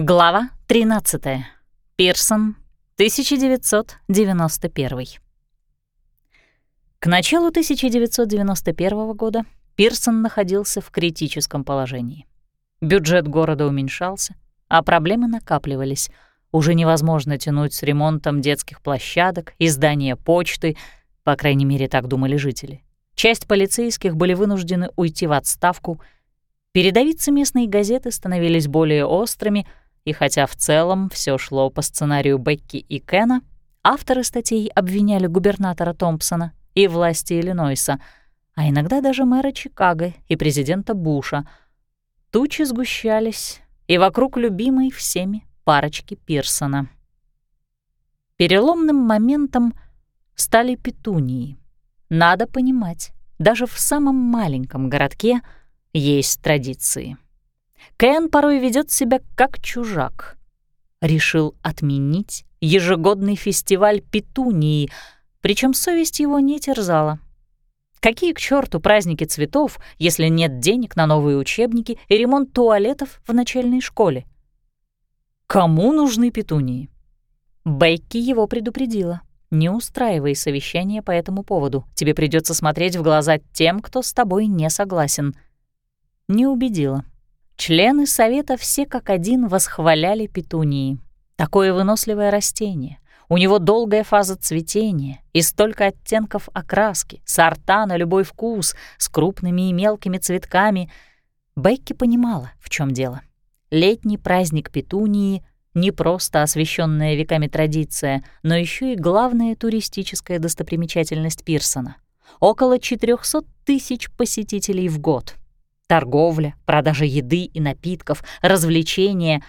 Глава 13. Пирсон, 1991. К началу 1991 года Пирсон находился в критическом положении. Бюджет города уменьшался, а проблемы накапливались. Уже невозможно тянуть с ремонтом детских площадок и здания почты, по крайней мере, так думали жители. Часть полицейских были вынуждены уйти в отставку. Передовицы местной газеты становились более острыми — и хотя в целом все шло по сценарию Бекки и Кена, авторы статей обвиняли губернатора Томпсона и власти Иллинойса, а иногда даже мэра Чикаго и президента Буша. Тучи сгущались, и вокруг любимой всеми парочки Пирсона. Переломным моментом стали петунии. Надо понимать, даже в самом маленьком городке есть традиции. Кен порой ведет себя как чужак. Решил отменить ежегодный фестиваль петунии, причем совесть его не терзала. Какие к черту праздники цветов, если нет денег на новые учебники и ремонт туалетов в начальной школе? Кому нужны петунии? Бекки его предупредила. Не устраивай совещание по этому поводу. Тебе придется смотреть в глаза тем, кто с тобой не согласен. Не убедила. Члены совета все как один восхваляли петунии. Такое выносливое растение. У него долгая фаза цветения и столько оттенков окраски, сорта на любой вкус, с крупными и мелкими цветками. Бекки понимала, в чем дело. Летний праздник петунии — не просто освященная веками традиция, но еще и главная туристическая достопримечательность Пирсона. Около 400 тысяч посетителей в год — торговля, продажа еды и напитков, развлечения.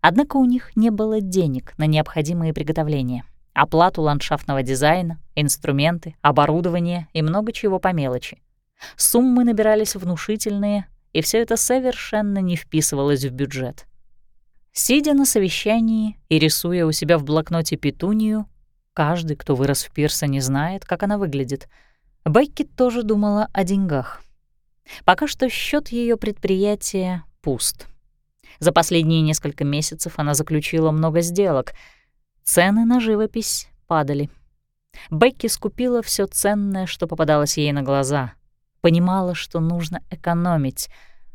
Однако у них не было денег на необходимые приготовления, оплату ландшафтного дизайна, инструменты, оборудование и много чего по мелочи. Суммы набирались внушительные, и все это совершенно не вписывалось в бюджет. Сидя на совещании и рисуя у себя в блокноте петунию, каждый, кто вырос в Пирсоне, знает, как она выглядит. Бекки тоже думала о деньгах — Пока что счет ее предприятия пуст. За последние несколько месяцев она заключила много сделок. Цены на живопись падали. Бекки скупила все ценное, что попадалось ей на глаза. Понимала, что нужно экономить,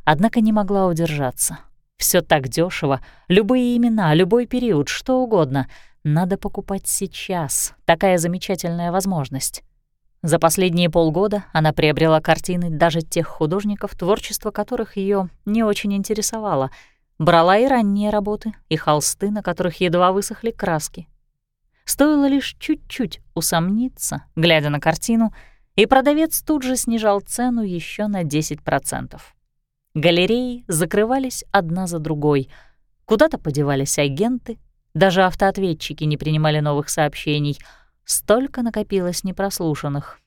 однако не могла удержаться. Все так дешево, любые имена, любой период, что угодно. Надо покупать сейчас. Такая замечательная возможность. За последние полгода она приобрела картины даже тех художников, творчество которых ее не очень интересовало. Брала и ранние работы, и холсты, на которых едва высохли краски. Стоило лишь чуть-чуть усомниться, глядя на картину, и продавец тут же снижал цену еще на 10%. Галереи закрывались одна за другой. Куда-то подевались агенты, даже автоответчики не принимали новых сообщений — Столько накопилось непрослушанных.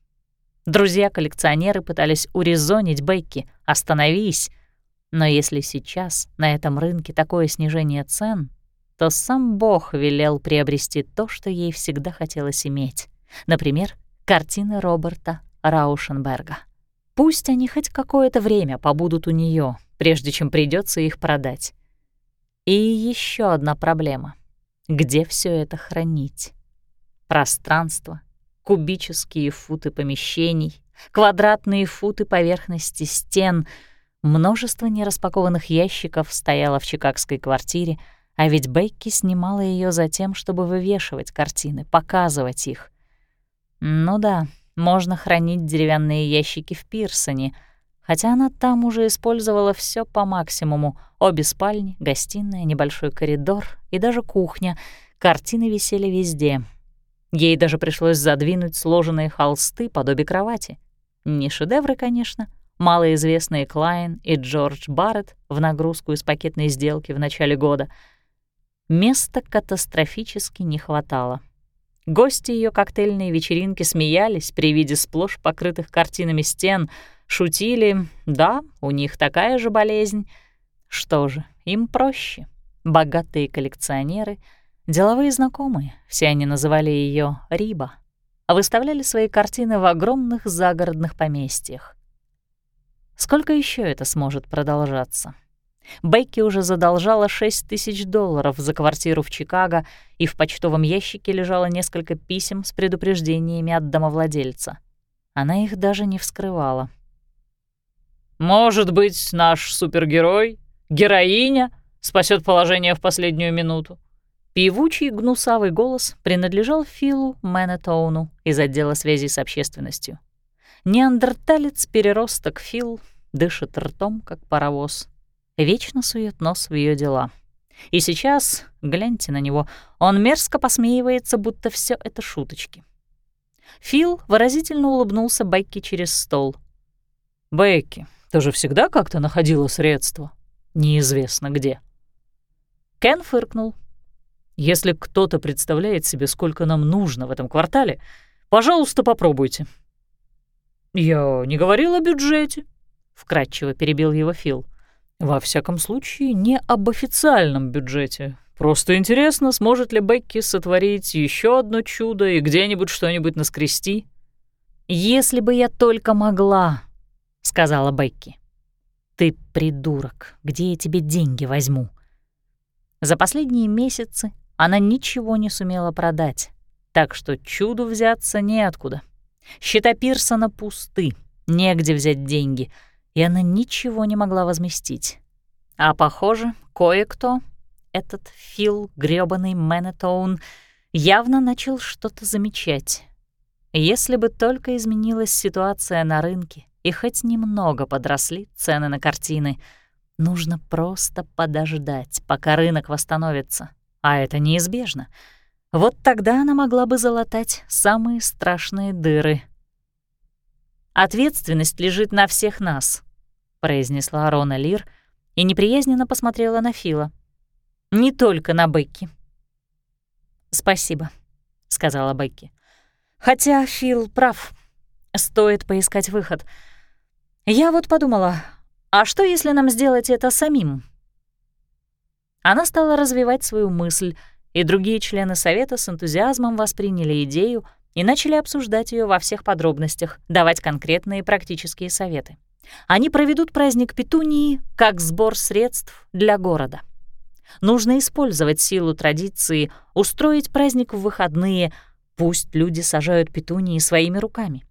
Друзья-коллекционеры пытались урезонить Бекки «Остановись!» Но если сейчас на этом рынке такое снижение цен, то сам Бог велел приобрести то, что ей всегда хотелось иметь. Например, картины Роберта Раушенберга. Пусть они хоть какое-то время побудут у нее, прежде чем придется их продать. И еще одна проблема. Где все это хранить? Пространство, кубические футы помещений, квадратные футы поверхности стен, множество нераспакованных ящиков стояло в чикагской квартире, а ведь Бекки снимала ее за тем, чтобы вывешивать картины, показывать их. Ну да, можно хранить деревянные ящики в Пирсоне, хотя она там уже использовала все по максимуму. Обе спальни, гостиная, небольшой коридор и даже кухня. Картины висели везде — Ей даже пришлось задвинуть сложенные холсты под обе кровати. Не шедевры, конечно. Малоизвестные Клайн и Джордж Барретт в нагрузку из пакетной сделки в начале года. Места катастрофически не хватало. Гости ее коктейльной вечеринки смеялись при виде сплошь покрытых картинами стен, шутили, да, у них такая же болезнь. Что же, им проще. Богатые коллекционеры — Деловые знакомые, все они называли ее Риба, а выставляли свои картины в огромных загородных поместьях. Сколько еще это сможет продолжаться? Бекки уже задолжала 6 тысяч долларов за квартиру в Чикаго, и в почтовом ящике лежало несколько писем с предупреждениями от домовладельца. Она их даже не вскрывала. «Может быть, наш супергерой, героиня, спасет положение в последнюю минуту?» Певучий гнусавый голос принадлежал Филу Мэннетоуну из отдела связи с общественностью. Неандерталец-переросток Фил дышит ртом, как паровоз, вечно сует нос в ее дела. И сейчас, гляньте на него, он мерзко посмеивается, будто все это шуточки. Фил выразительно улыбнулся Бекки через стол. «Бекки, ты же всегда как-то находила средства. Неизвестно где». Кен фыркнул. «Если кто-то представляет себе, сколько нам нужно в этом квартале, пожалуйста, попробуйте». «Я не говорил о бюджете», — вкратчиво перебил его Фил. Во всяком случае, не об официальном бюджете. Просто интересно, сможет ли Бекки сотворить еще одно чудо и где-нибудь что-нибудь наскрести? «Если бы я только могла», — сказала Бекки. «Ты придурок, где я тебе деньги возьму?» За последние месяцы она ничего не сумела продать, так что чуду взяться неоткуда. Счета Пирсона пусты, негде взять деньги — и она ничего не могла возместить. А похоже, кое-кто, этот Фил грёбаный Мэннетоун, явно начал что-то замечать. Если бы только изменилась ситуация на рынке и хоть немного подросли цены на картины, нужно просто подождать, пока рынок восстановится. А это неизбежно. Вот тогда она могла бы залатать самые страшные дыры. Ответственность лежит на всех нас, произнесла Рона Лир и неприязненно посмотрела на Фила. «Не только на Бекки». «Спасибо», — сказала Бекки. «Хотя Фил прав. Стоит поискать выход. Я вот подумала, а что, если нам сделать это самим?» Она стала развивать свою мысль, и другие члены совета с энтузиазмом восприняли идею и начали обсуждать ее во всех подробностях, давать конкретные практические советы. Они проведут праздник Петунии как сбор средств для города. Нужно использовать силу традиции, устроить праздник в выходные, пусть люди сажают петунии своими руками.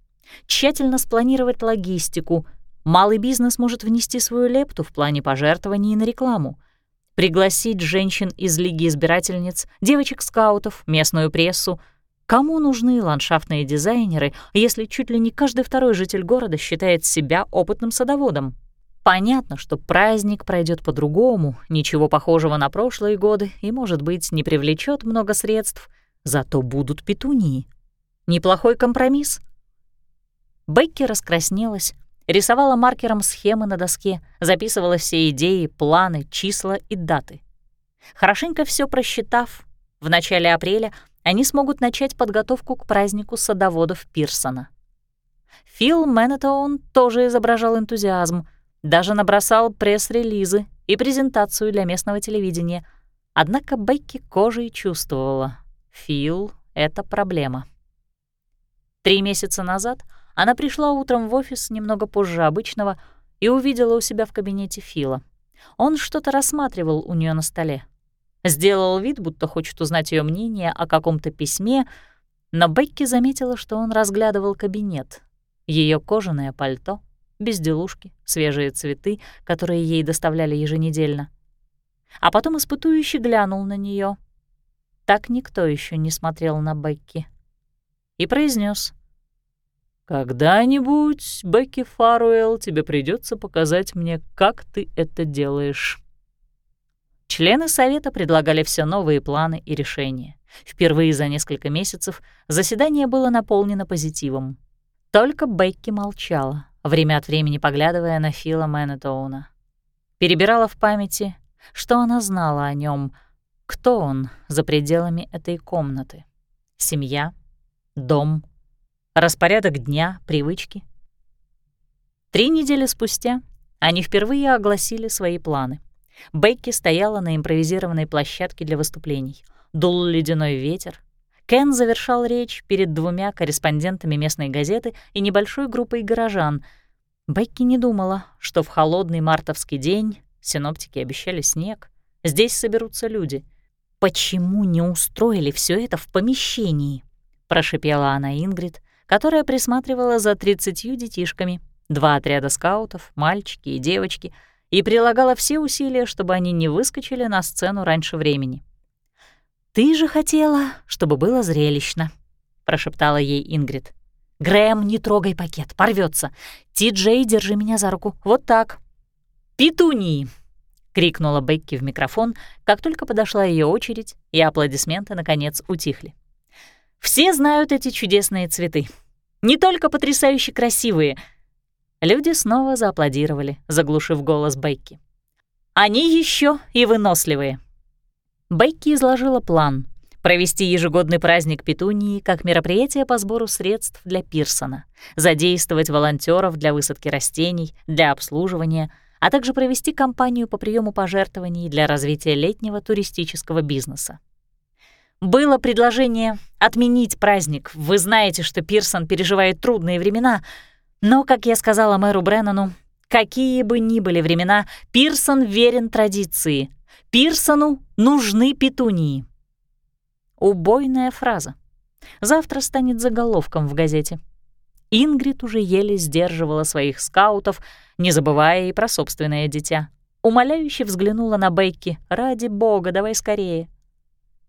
Тщательно спланировать логистику. Малый бизнес может внести свою лепту в плане пожертвований на рекламу. Пригласить женщин из Лиги избирательниц, девочек-скаутов, местную прессу — Кому нужны ландшафтные дизайнеры, если чуть ли не каждый второй житель города считает себя опытным садоводом? Понятно, что праздник пройдет по-другому, ничего похожего на прошлые годы и, может быть, не привлечет много средств, зато будут петунии. Неплохой компромисс. Бекки раскраснелась, рисовала маркером схемы на доске, записывала все идеи, планы, числа и даты. Хорошенько все просчитав, в начале апреля они смогут начать подготовку к празднику садоводов Пирсона. Фил Мэннетоун тоже изображал энтузиазм, даже набросал пресс-релизы и презентацию для местного телевидения. Однако Бекки кожей чувствовала — Фил — это проблема. Три месяца назад она пришла утром в офис немного позже обычного и увидела у себя в кабинете Фила. Он что-то рассматривал у нее на столе. Сделал вид, будто хочет узнать ее мнение о каком-то письме, но Бекки заметила, что он разглядывал кабинет. Ее кожаное пальто, безделушки, свежие цветы, которые ей доставляли еженедельно. А потом испытующе глянул на нее. Так никто еще не смотрел на Бекки. И произнес: «Когда-нибудь, Бекки Фаруэлл, тебе придется показать мне, как ты это делаешь». Члены Совета предлагали все новые планы и решения. Впервые за несколько месяцев заседание было наполнено позитивом. Только Бекки молчала, время от времени поглядывая на Фила Мэннетоуна. Перебирала в памяти, что она знала о нем, кто он за пределами этой комнаты. Семья, дом, распорядок дня, привычки. Три недели спустя они впервые огласили свои планы. Бекки стояла на импровизированной площадке для выступлений. Дул ледяной ветер. Кен завершал речь перед двумя корреспондентами местной газеты и небольшой группой горожан. Бекки не думала, что в холодный мартовский день Синоптики обещали снег. Здесь соберутся люди. «Почему не устроили все это в помещении?» — прошипела она Ингрид, которая присматривала за тридцатью детишками, два отряда скаутов, мальчики и девочки, и прилагала все усилия, чтобы они не выскочили на сцену раньше времени. «Ты же хотела, чтобы было зрелищно», — прошептала ей Ингрид. «Грэм, не трогай пакет, порвется. Ти-Джей, держи меня за руку. Вот так». «Петунии!» — крикнула Бекки в микрофон, как только подошла ее очередь, и аплодисменты, наконец, утихли. «Все знают эти чудесные цветы. Не только потрясающе красивые». Люди снова зааплодировали, заглушив голос Бекки. «Они еще и выносливые». Бейки изложила план — провести ежегодный праздник Петунии как мероприятие по сбору средств для Пирсона, задействовать волонтеров для высадки растений, для обслуживания, а также провести кампанию по приему пожертвований для развития летнего туристического бизнеса. Было предложение отменить праздник. Вы знаете, что Пирсон переживает трудные времена, но, как я сказала мэру Бреннану, какие бы ни были времена, Пирсон верен традиции, Пирсону нужны петунии. Убойная фраза. Завтра станет заголовком в газете. Ингрид уже еле сдерживала своих скаутов, не забывая и про собственное дитя. Умоляюще взглянула на Бейки. «Ради бога, давай скорее».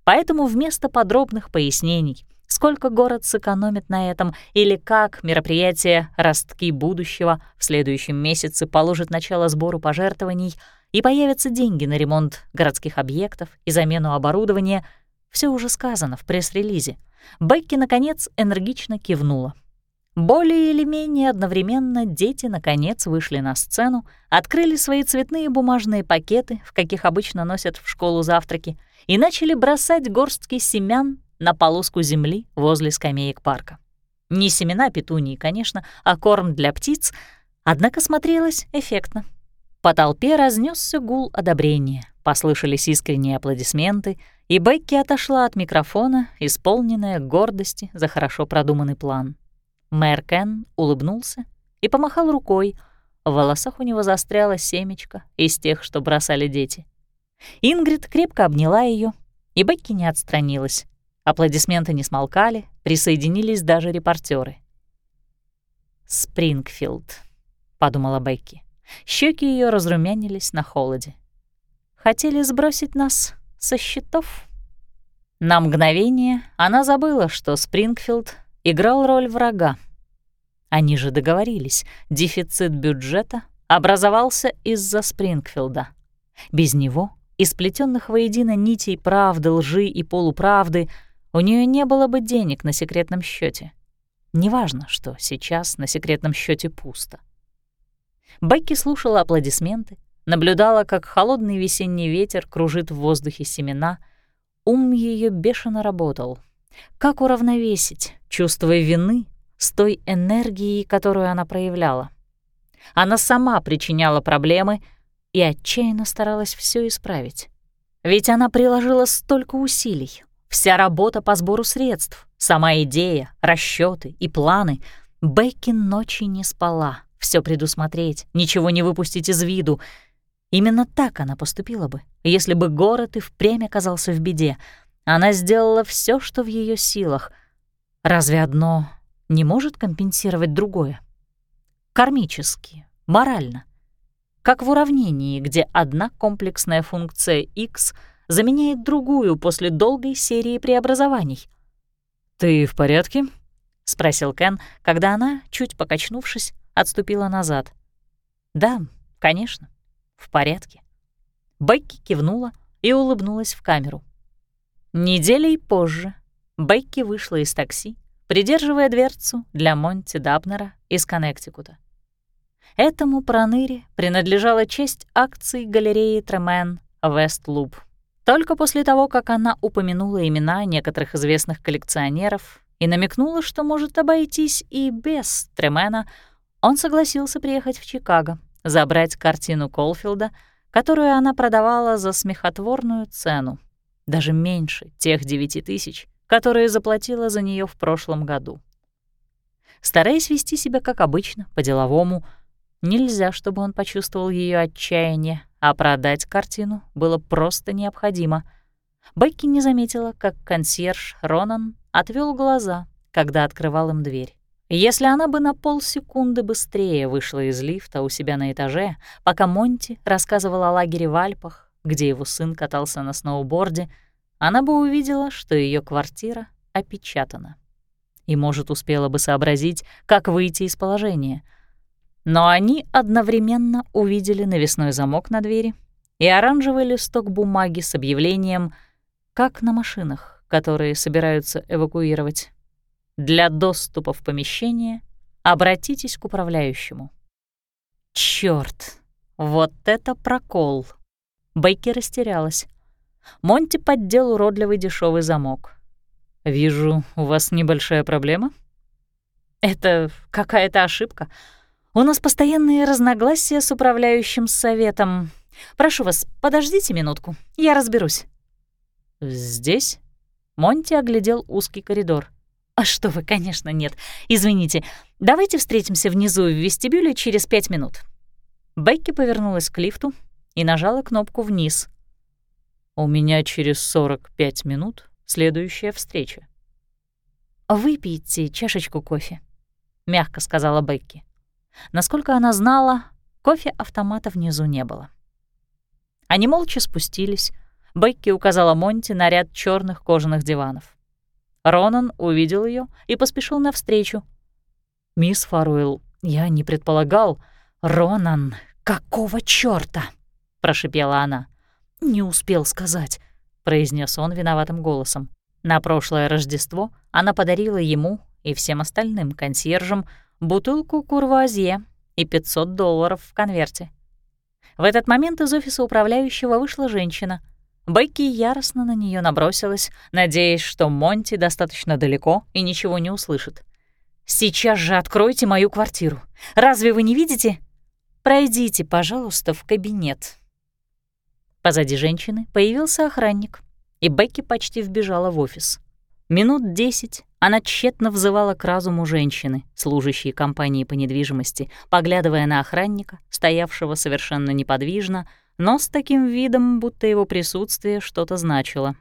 Поэтому вместо подробных пояснений, сколько город сэкономит на этом или как мероприятие «Ростки будущего» в следующем месяце положит начало сбору пожертвований — и появятся деньги на ремонт городских объектов и замену оборудования, все уже сказано в пресс-релизе. Бекки, наконец, энергично кивнула. Более или менее одновременно дети, наконец, вышли на сцену, открыли свои цветные бумажные пакеты, в каких обычно носят в школу завтраки, и начали бросать горстки семян на полоску земли возле скамеек парка. Не семена петунии, конечно, а корм для птиц, однако смотрелось эффектно. По толпе разнесся гул одобрения, послышались искренние аплодисменты, и Бекки отошла от микрофона, исполненная гордости за хорошо продуманный план. Мэр Кен улыбнулся и помахал рукой. В волосах у него застряло семечко из тех, что бросали дети. Ингрид крепко обняла ее, и Бекки не отстранилась. Аплодисменты не смолкали, присоединились даже репортеры. «Спрингфилд», — подумала Бекки. Щеки ее разрумянились на холоде. Хотели сбросить нас со счетов? На мгновение она забыла, что Спрингфилд играл роль врага. Они же договорились, дефицит бюджета образовался из-за Спрингфилда. Без него, из сплетенных воедино нитей правды, лжи и полуправды, у нее не было бы денег на секретном счете. Неважно, что сейчас на секретном счете пусто. Бекки слушала аплодисменты, наблюдала, как холодный весенний ветер кружит в воздухе семена. Ум ее бешено работал. Как уравновесить чувство вины с той энергией, которую она проявляла? Она сама причиняла проблемы и отчаянно старалась все исправить. Ведь она приложила столько усилий. Вся работа по сбору средств, сама идея, расчеты и планы. Бекки ночи не спала — все предусмотреть, ничего не выпустить из виду. Именно так она поступила бы, если бы город и впрямь оказался в беде. Она сделала все, что в ее силах. Разве одно не может компенсировать другое? Кармически, морально. Как в уравнении, где одна комплексная функция x заменяет другую после долгой серии преобразований. «Ты в порядке?» — спросил Кен, когда она, чуть покачнувшись, отступила назад. «Да, конечно, в порядке». Бекки кивнула и улыбнулась в камеру. Неделей позже Бекки вышла из такси, придерживая дверцу для Монти Дабнера из Коннектикута. Этому проныре принадлежала честь акций галереи Тремен Вестлуп. Только после того, как она упомянула имена некоторых известных коллекционеров и намекнула, что может обойтись и без Тремена, он согласился приехать в Чикаго, забрать картину Колфилда, которую она продавала за смехотворную цену, даже меньше тех девяти тысяч, которые заплатила за нее в прошлом году. Стараясь вести себя как обычно, по-деловому, Нельзя, чтобы он почувствовал ее отчаяние, а продать картину было просто необходимо. Бекки не заметила, как консьерж Ронан отвел глаза, когда открывал им дверь. Если она бы на полсекунды быстрее вышла из лифта у себя на этаже, пока Монти рассказывал о лагере в Альпах, где его сын катался на сноуборде, она бы увидела, что ее квартира опечатана. И, может, успела бы сообразить, как выйти из положения. Но они одновременно увидели навесной замок на двери и оранжевый листок бумаги с объявлением «Как на машинах, которые собираются эвакуировать». Для доступа в помещение обратитесь к управляющему. Чёрт, вот это прокол! Бейки растерялась. Монти поддел уродливый дешевый замок. «Вижу, у вас небольшая проблема?» «Это какая-то ошибка. У нас постоянные разногласия с управляющим советом. Прошу вас, подождите минутку, я разберусь». «Здесь?» Монти оглядел узкий коридор. «А что вы, конечно, нет. Извините. Давайте встретимся внизу в вестибюле через пять минут». Бекки повернулась к лифту и нажала кнопку «Вниз». «У меня через 45 минут следующая встреча». «Выпейте чашечку кофе», — мягко сказала Бекки. Насколько она знала, кофе-автомата внизу не было. Они молча спустились. Бекки указала Монти на ряд черных кожаных диванов. Ронан увидел ее и поспешил навстречу. «Мисс Фаруэлл, я не предполагал...» «Ронан, какого чёрта?» — прошипела она. «Не успел сказать», — произнес он виноватым голосом. На прошлое Рождество она подарила ему и всем остальным консьержам бутылку курвуазье и 500 долларов в конверте. В этот момент из офиса управляющего вышла женщина — Бекки яростно на нее набросилась, надеясь, что Монти достаточно далеко и ничего не услышит. «Сейчас же откройте мою квартиру. Разве вы не видите? Пройдите, пожалуйста, в кабинет». Позади женщины появился охранник, и Бекки почти вбежала в офис. Минут десять она тщетно взывала к разуму женщины, служащей компании по недвижимости, поглядывая на охранника, стоявшего совершенно неподвижно, но с таким видом, будто его присутствие что-то значило.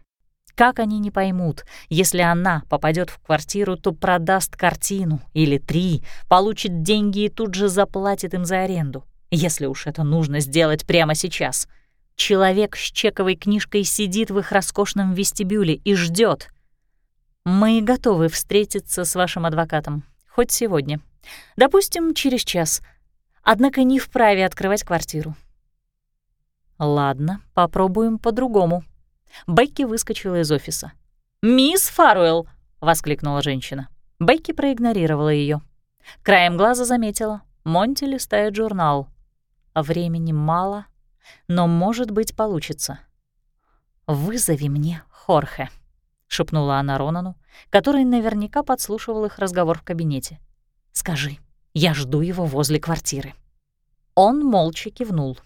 Как они не поймут, если она попадет в квартиру, то продаст картину или три, получит деньги и тут же заплатит им за аренду, если уж это нужно сделать прямо сейчас. Человек с чековой книжкой сидит в их роскошном вестибюле и ждет. Мы готовы встретиться с вашим адвокатом, хоть сегодня. Допустим, через час. Однако не вправе открывать квартиру. Ладно, попробуем по-другому. Бекки выскочила из офиса. «Мисс Фаруэлл!» — воскликнула женщина. Бекки проигнорировала ее. Краем глаза заметила. Монти листает журнал. Времени мало, но, может быть, получится. «Вызови мне Хорхе», — шепнула она Ронану, который наверняка подслушивал их разговор в кабинете. «Скажи, я жду его возле квартиры». Он молча кивнул.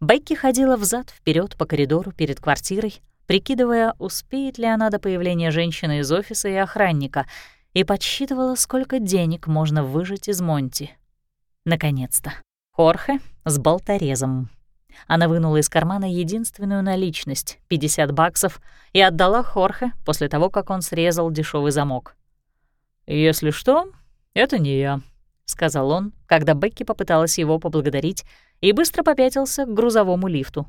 Бекки ходила взад вперед по коридору перед квартирой, прикидывая, успеет ли она до появления женщины из офиса и охранника, и подсчитывала, сколько денег можно выжать из Монти. Наконец-то. Хорхе с болторезом. Она вынула из кармана единственную наличность — 50 баксов — и отдала Хорхе после того, как он срезал дешевый замок. «Если что, это не я», — сказал он, когда Бекки попыталась его поблагодарить, и быстро попятился к грузовому лифту.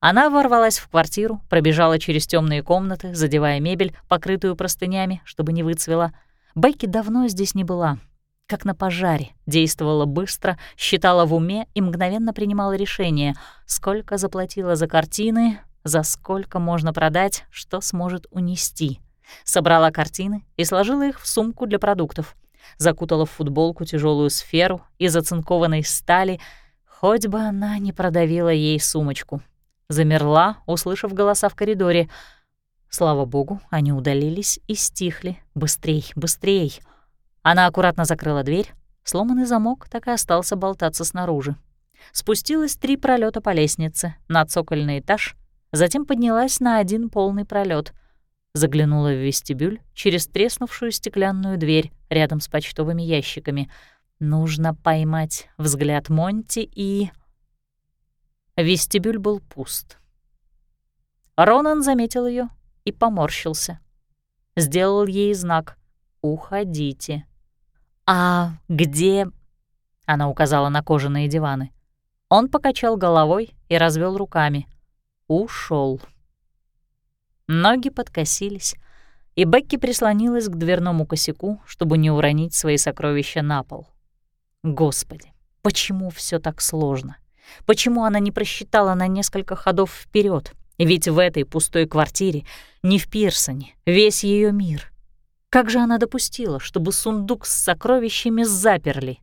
Она ворвалась в квартиру, пробежала через темные комнаты, задевая мебель, покрытую простынями, чтобы не выцвела. Бекки давно здесь не была. Как на пожаре, действовала быстро, считала в уме и мгновенно принимала решение, сколько заплатила за картины, за сколько можно продать, что сможет унести. Собрала картины и сложила их в сумку для продуктов. Закутала в футболку тяжелую сферу из оцинкованной стали — Хоть бы она не продавила ей сумочку. Замерла, услышав голоса в коридоре. Слава богу, они удалились и стихли. Быстрей, быстрей. Она аккуратно закрыла дверь. Сломанный замок так и остался болтаться снаружи. Спустилась три пролета по лестнице на цокольный этаж, затем поднялась на один полный пролет, заглянула в вестибюль через треснувшую стеклянную дверь рядом с почтовыми ящиками — Нужно поймать взгляд Монти и... Вестибюль был пуст. Ронан заметил ее и поморщился. Сделал ей знак «Уходите». «А где...» — она указала на кожаные диваны. Он покачал головой и развел руками. Ушел. Ноги подкосились, и Бекки прислонилась к дверному косяку, чтобы не уронить свои сокровища на пол. Господи, почему все так сложно? Почему она не просчитала на несколько ходов вперед? Ведь в этой пустой квартире, не в Пирсоне, весь ее мир. Как же она допустила, чтобы сундук с сокровищами заперли?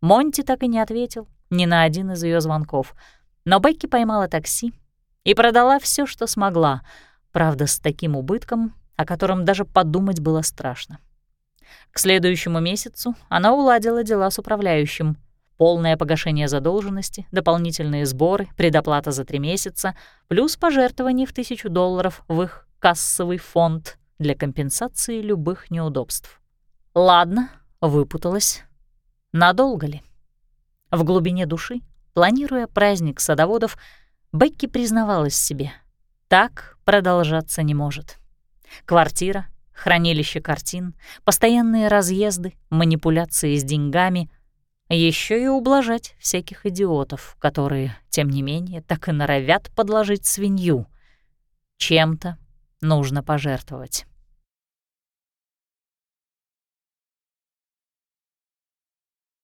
Монти так и не ответил ни на один из ее звонков, но Бекки поймала такси и продала все, что смогла, правда, с таким убытком, о котором даже подумать было страшно. К следующему месяцу она уладила дела с управляющим. Полное погашение задолженности, дополнительные сборы, предоплата за три месяца, плюс пожертвование в тысячу долларов в их кассовый фонд для компенсации любых неудобств. Ладно, выпуталась. Надолго ли? В глубине души, планируя праздник садоводов, Бекки признавалась себе. Так продолжаться не может. Квартира, хранилище картин, постоянные разъезды, манипуляции с деньгами, еще и ублажать всяких идиотов, которые, тем не менее, так и норовят подложить свинью. Чем-то нужно пожертвовать.